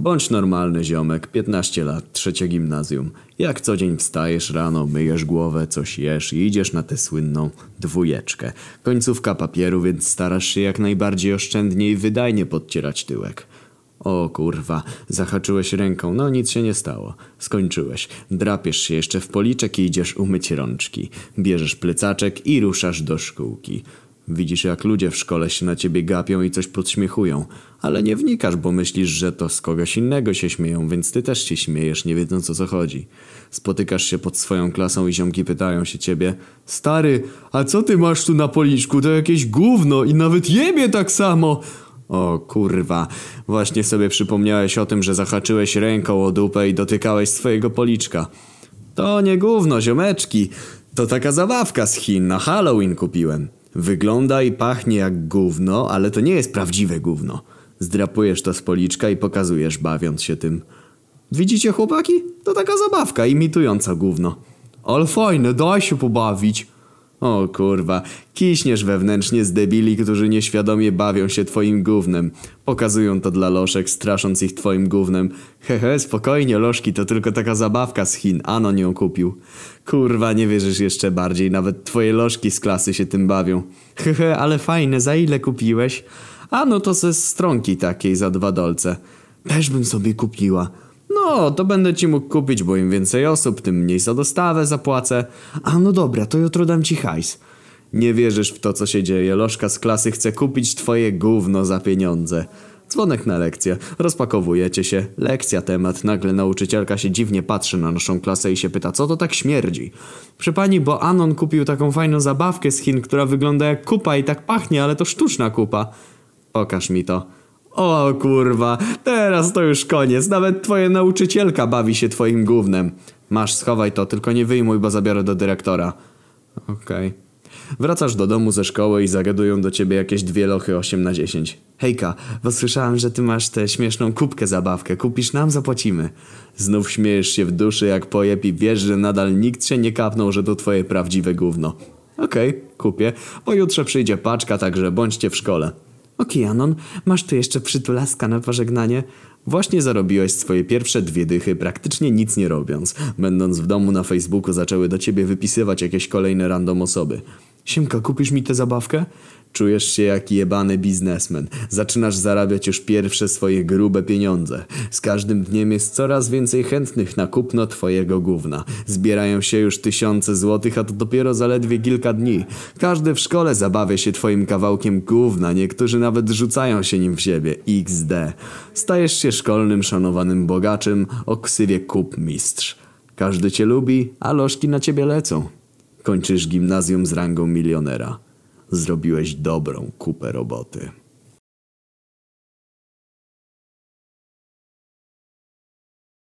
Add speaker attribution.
Speaker 1: Bądź normalny ziomek, 15 lat, trzecie gimnazjum. Jak co dzień wstajesz rano, myjesz głowę, coś jesz i idziesz na tę słynną dwójeczkę. Końcówka papieru, więc starasz się jak najbardziej oszczędnie i wydajnie podcierać tyłek. O kurwa, zahaczyłeś ręką, no nic się nie stało. Skończyłeś. Drapiesz się jeszcze w policzek i idziesz umyć rączki. Bierzesz plecaczek i ruszasz do szkółki. Widzisz jak ludzie w szkole się na ciebie gapią i coś podśmiechują. Ale nie wnikasz, bo myślisz, że to z kogoś innego się śmieją, więc ty też się śmiejesz, nie wiedząc o co chodzi. Spotykasz się pod swoją klasą i ziomki pytają się ciebie Stary, a co ty masz tu na policzku? To jakieś gówno i nawet jebie tak samo! O kurwa, właśnie sobie przypomniałeś o tym, że zahaczyłeś ręką o dupę i dotykałeś swojego policzka. To nie gówno, ziomeczki. To taka zabawka z Chin, na Halloween kupiłem. Wygląda i pachnie jak gówno, ale to nie jest prawdziwe gówno. Zdrapujesz to z policzka i pokazujesz, bawiąc się tym. Widzicie chłopaki? To taka zabawka imitująca gówno. Ale fajne, daj się pobawić. O kurwa, kiśniesz wewnętrznie z debili, którzy nieświadomie bawią się twoim gównem. Pokazują to dla loszek, strasząc ich twoim gównem. Hehe, spokojnie, lożki, to tylko taka zabawka z Chin, Anon ją kupił. Kurwa, nie wierzysz jeszcze bardziej, nawet twoje lożki z klasy się tym bawią. Hehe, ale fajne, za ile kupiłeś? A no to ze stronki takiej za dwa dolce. Też bym sobie kupiła. No, to będę ci mógł kupić, bo im więcej osób, tym mniej za dostawę zapłacę. A no dobra, to jutro dam ci hajs. Nie wierzysz w to, co się dzieje. Lożka z klasy chce kupić twoje gówno za pieniądze. Dzwonek na lekcję. Rozpakowujecie się. Lekcja temat. Nagle nauczycielka się dziwnie patrzy na naszą klasę i się pyta, co to tak śmierdzi? Przy pani, bo Anon kupił taką fajną zabawkę z Chin, która wygląda jak kupa i tak pachnie, ale to sztuczna kupa. Pokaż mi to. O kurwa, teraz to już koniec. Nawet twoja nauczycielka bawi się twoim gównem. Masz, schowaj to, tylko nie wyjmuj, bo zabiorę do dyrektora. Okej. Wracasz do domu ze szkoły i zagadują do ciebie jakieś dwie lochy 8 na 10. Hejka, bo słyszałem, że ty masz tę śmieszną kubkę zabawkę. Kupisz nam, zapłacimy. Znów śmiejesz się w duszy jak pojeb i wiesz, że nadal nikt się nie kapnął, że to twoje prawdziwe gówno. Okej, kupię. Pojutrze przyjdzie paczka, także bądźcie w szkole. Okej, Anon, masz tu jeszcze przytulaska na pożegnanie? Właśnie zarobiłeś swoje pierwsze dwie dychy, praktycznie nic nie robiąc. Będąc w domu na Facebooku zaczęły do ciebie wypisywać jakieś kolejne random osoby. Siemka, kupisz mi tę zabawkę? Czujesz się jak jebany biznesmen. Zaczynasz zarabiać już pierwsze swoje grube pieniądze. Z każdym dniem jest coraz więcej chętnych na kupno twojego gówna. Zbierają się już tysiące złotych, a to dopiero zaledwie kilka dni. Każdy w szkole zabawia się twoim kawałkiem gówna, niektórzy nawet rzucają się nim w siebie. XD. Stajesz się szkolnym, szanowanym bogaczem o ksywie kup mistrz. Każdy cię lubi, a lożki na ciebie lecą. Kończysz gimnazjum z rangą milionera. Zrobiłeś dobrą kupę roboty.